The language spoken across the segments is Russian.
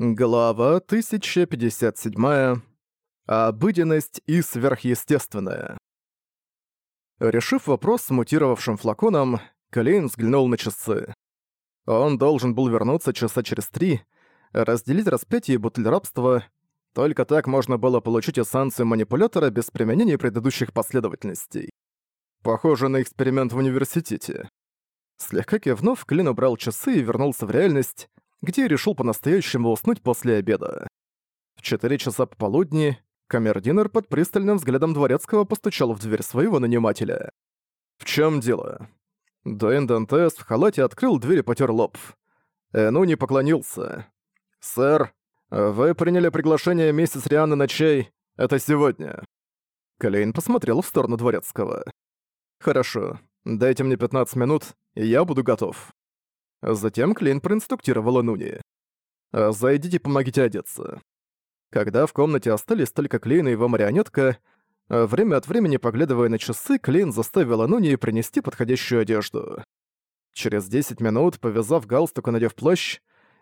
Глава 1057. Обыденность и сверхъестественное. Решив вопрос с мутировавшим флаконом, Клейн взглянул на часы. Он должен был вернуться часа через три, разделить распятие и бутыль рабства. Только так можно было получить эссенцию манипулятора без применения предыдущих последовательностей. Похоже на эксперимент в университете. Слегка кивнув, Клин убрал часы и вернулся в реальность, где решил по-настоящему уснуть после обеда. В четыре часа пополудни камердинер под пристальным взглядом дворецкого постучал в дверь своего нанимателя. «В чем дело?» Дуэн Дантес в халате открыл дверь и потер лоб. Эну не поклонился. «Сэр, вы приняли приглашение миссис Рианы на чай. Это сегодня». Клейн посмотрел в сторону дворецкого. «Хорошо. Дайте мне 15 минут, и я буду готов». А затем Клин проинструктировала Нуни. «А «Зайдите, помогите одеться». Когда в комнате остались только Клин и его марионетка, а время от времени поглядывая на часы, Клин заставила Нуни принести подходящую одежду. Через 10 минут, повязав галстук и надев плащ,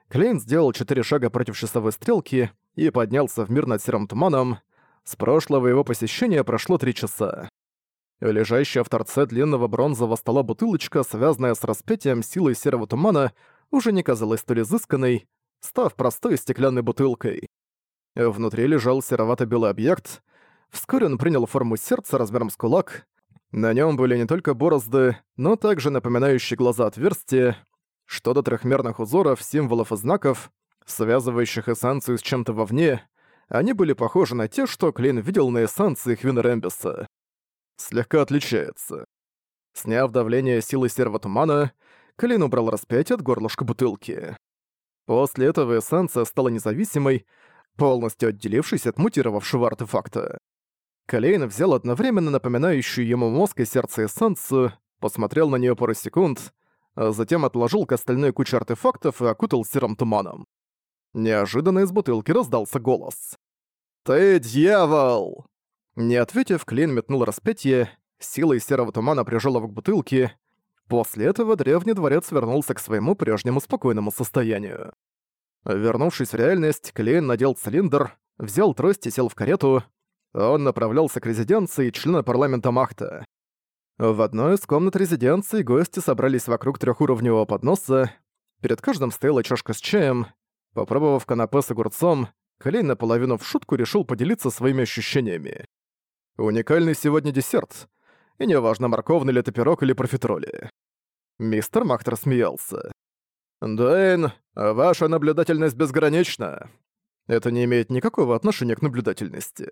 Клин сделал четыре шага против часовой стрелки и поднялся в мир над серым туманом. С прошлого его посещения прошло три часа. Лежащая в торце длинного бронзового стола бутылочка, связанная с распятием силой серого тумана, уже не казалась столь изысканной, став простой стеклянной бутылкой. Внутри лежал серовато-белый объект. Вскоре он принял форму сердца размером с кулак. На нем были не только борозды, но также напоминающие глаза отверстия, что до трехмерных узоров, символов и знаков, связывающих эссанцию с чем-то вовне, они были похожи на те, что Клин видел на эссанции Хвина Рэмбиса слегка отличается. Сняв давление силы серого тумана, Клин убрал распятие от горлышка бутылки. После этого эссенция стала независимой, полностью отделившись от мутировавшего артефакта. Калейн взял одновременно напоминающую ему мозг и сердце эссенцию, посмотрел на нее пару секунд, а затем отложил к остальной куче артефактов и окутал серым туманом. Неожиданно из бутылки раздался голос. «Ты дьявол!» Не ответив, Клин метнул распятие, силой серого тумана прижал его к бутылке. После этого древний дворец вернулся к своему прежнему спокойному состоянию. Вернувшись в реальность, Клин надел цилиндр, взял трость и сел в карету. Он направлялся к резиденции члена парламента Махта. В одной из комнат резиденции гости собрались вокруг трехуровневого подноса. Перед каждым стояла чашка с чаем. Попробовав канапе с огурцом, Клейн наполовину в шутку решил поделиться своими ощущениями. Уникальный сегодня десерт. И неважно, морковный ли это пирог или профитроли. Мистер Мактер смеялся. «Дуэйн, ваша наблюдательность безгранична!» Это не имеет никакого отношения к наблюдательности.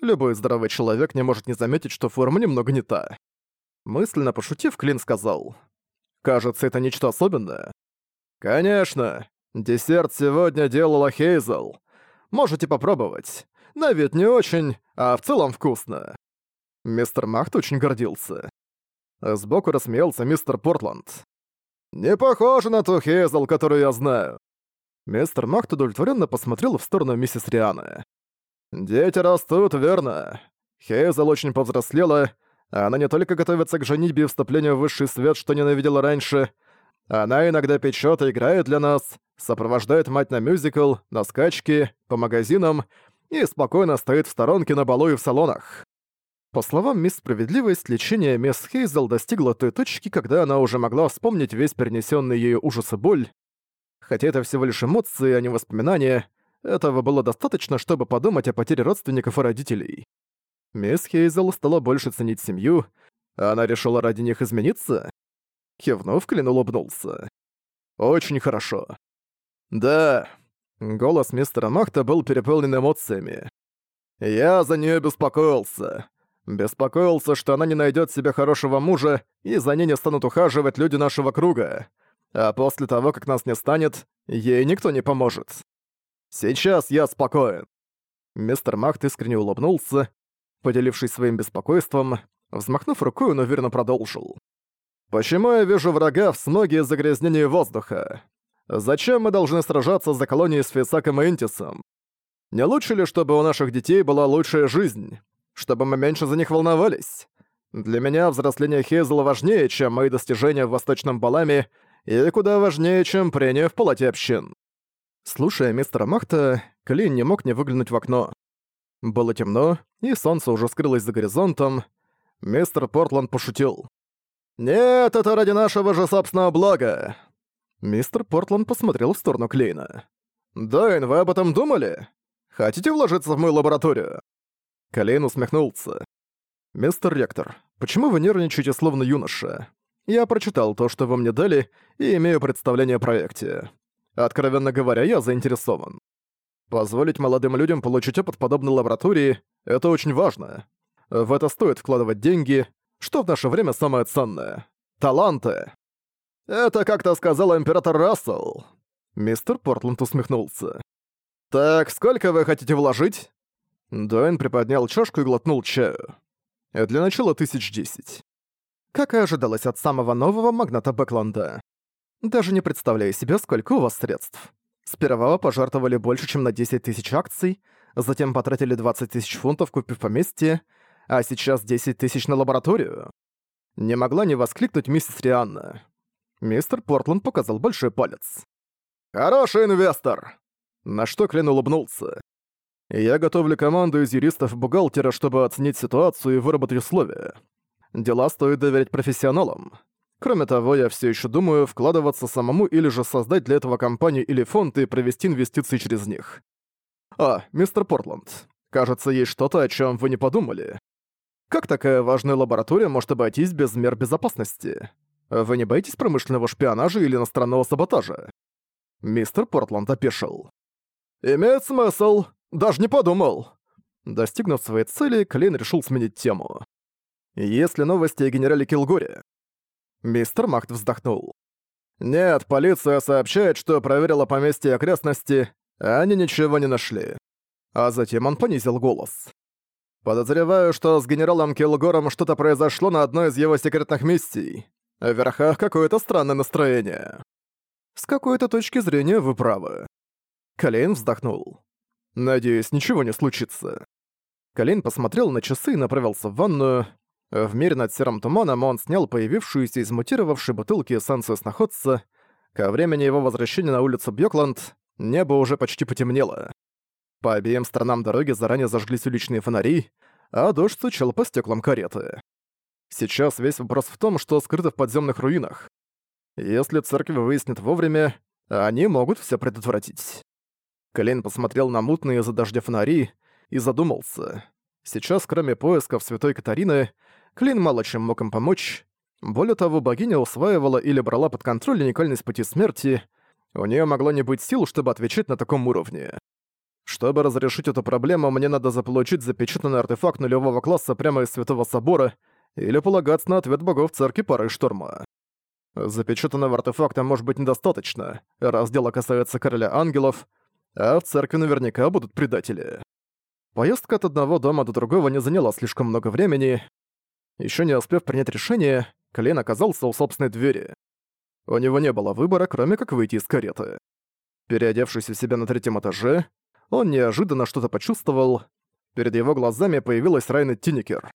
Любой здоровый человек не может не заметить, что форма немного не та. Мысленно пошутив, Клин сказал. «Кажется, это нечто особенное». «Конечно! Десерт сегодня делала Хейзел. Можете попробовать. На вид не очень, а в целом вкусно». Мистер Махт очень гордился. Сбоку рассмеялся мистер Портланд. «Не похоже на ту Хейзл, которую я знаю». Мистер Махт удовлетворенно посмотрел в сторону миссис Рианы. «Дети растут, верно. Хейзл очень повзрослела. Она не только готовится к женитьбе и вступлению в высший свет, что ненавидела раньше, она иногда печёт и играет для нас, сопровождает мать на мюзикл, на скачки, по магазинам, и спокойно стоит в сторонке на балу и в салонах. По словам мисс Справедливость, лечение мисс Хейзел достигло той точки, когда она уже могла вспомнить весь перенесенный ею ужас и боль. Хотя это всего лишь эмоции, а не воспоминания, этого было достаточно, чтобы подумать о потере родственников и родителей. Мисс Хейзел стала больше ценить семью, а она решила ради них измениться. Кивнув, Клин улыбнулся. «Очень хорошо». «Да», Голос мистера Махта был переполнен эмоциями. «Я за нее беспокоился. Беспокоился, что она не найдет себе хорошего мужа, и за ней не станут ухаживать люди нашего круга. А после того, как нас не станет, ей никто не поможет. Сейчас я спокоен». Мистер Махт искренне улыбнулся, поделившись своим беспокойством, взмахнув рукой, он уверенно продолжил. «Почему я вижу врага в смоге и загрязнении воздуха? Зачем мы должны сражаться за колонии с Фисаком и Интисом? Не лучше ли, чтобы у наших детей была лучшая жизнь? Чтобы мы меньше за них волновались? Для меня взросление Хейзела важнее, чем мои достижения в Восточном Баламе, и куда важнее, чем прения в палате общин. Слушая мистера Махта, Клин не мог не выглянуть в окно. Было темно, и солнце уже скрылось за горизонтом. Мистер Портланд пошутил. «Нет, это ради нашего же собственного блага. Мистер Портланд посмотрел в сторону Клейна. «Дайн, вы об этом думали? Хотите вложиться в мою лабораторию?» Клейн усмехнулся. «Мистер Ректор, почему вы нервничаете словно юноша? Я прочитал то, что вы мне дали, и имею представление о проекте. Откровенно говоря, я заинтересован. Позволить молодым людям получить опыт подобной лаборатории – это очень важно. В это стоит вкладывать деньги, что в наше время самое ценное – таланты. Это как-то сказал император Рассел. Мистер Портланд усмехнулся. Так, сколько вы хотите вложить? Дуэн приподнял чашку и глотнул чаю. Для начала тысяч десять. Как и ожидалось от самого нового магната Бэкланда. Даже не представляю себе, сколько у вас средств. Сперва пожертвовали больше, чем на 10 тысяч акций, затем потратили 20 тысяч фунтов, купив поместье, а сейчас 10 тысяч на лабораторию. Не могла не воскликнуть миссис Рианна. Мистер Портланд показал большой палец. «Хороший инвестор!» На что Клин улыбнулся. «Я готовлю команду из юристов-бухгалтера, чтобы оценить ситуацию и выработать условия. Дела стоит доверить профессионалам. Кроме того, я все еще думаю, вкладываться самому или же создать для этого компанию или фонд и провести инвестиции через них. А, мистер Портланд, кажется, есть что-то, о чем вы не подумали. Как такая важная лаборатория может обойтись без мер безопасности? А вы не боитесь промышленного шпионажа или иностранного саботажа?» Мистер Портланд опешил. «Имеет смысл. Даже не подумал». Достигнув своей цели, Клейн решил сменить тему. «Есть ли новости о генерале Килгоре?» Мистер Махт вздохнул. «Нет, полиция сообщает, что проверила поместье и окрестности, а они ничего не нашли». А затем он понизил голос. «Подозреваю, что с генералом Килгором что-то произошло на одной из его секретных миссий. А в верхах какое-то странное настроение. С какой-то точки зрения вы правы. Колейн вздохнул. Надеюсь, ничего не случится. Колейн посмотрел на часы и направился в ванную. В мире над серым туманом он снял появившуюся из мутировавшей бутылки эссенцию сноходца. Ко времени его возвращения на улицу Бьёкланд небо уже почти потемнело. По обеим сторонам дороги заранее зажглись уличные фонари, а дождь стучал по стеклам кареты. Сейчас весь вопрос в том, что скрыто в подземных руинах. Если церковь выяснит вовремя, они могут все предотвратить. Клейн посмотрел на мутные из-за дождя фонари и задумался. Сейчас, кроме поисков святой Катарины, Клин мало чем мог им помочь. Более того, богиня усваивала или брала под контроль уникальность пути смерти. У нее могло не быть сил, чтобы отвечать на таком уровне. Чтобы разрешить эту проблему, мне надо заполучить запечатанный артефакт нулевого класса прямо из Святого Собора — или полагаться на ответ богов церкви пары штурма. Запечатанного артефакта может быть недостаточно, раз дело касается короля ангелов, а в церкви наверняка будут предатели. Поездка от одного дома до другого не заняла слишком много времени. Еще не успев принять решение, Клейн оказался у собственной двери. У него не было выбора, кроме как выйти из кареты. Переодевшись у себя на третьем этаже, он неожиданно что-то почувствовал. Перед его глазами появилась Райна Тинникер.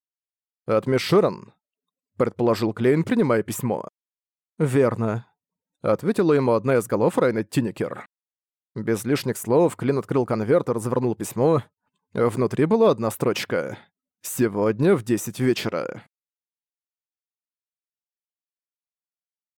«От Миширан?» — предположил Клейн, принимая письмо. «Верно», — ответила ему одна из голов Райна Тинникер. Без лишних слов Клин открыл конверт и развернул письмо. Внутри была одна строчка. «Сегодня в 10 вечера».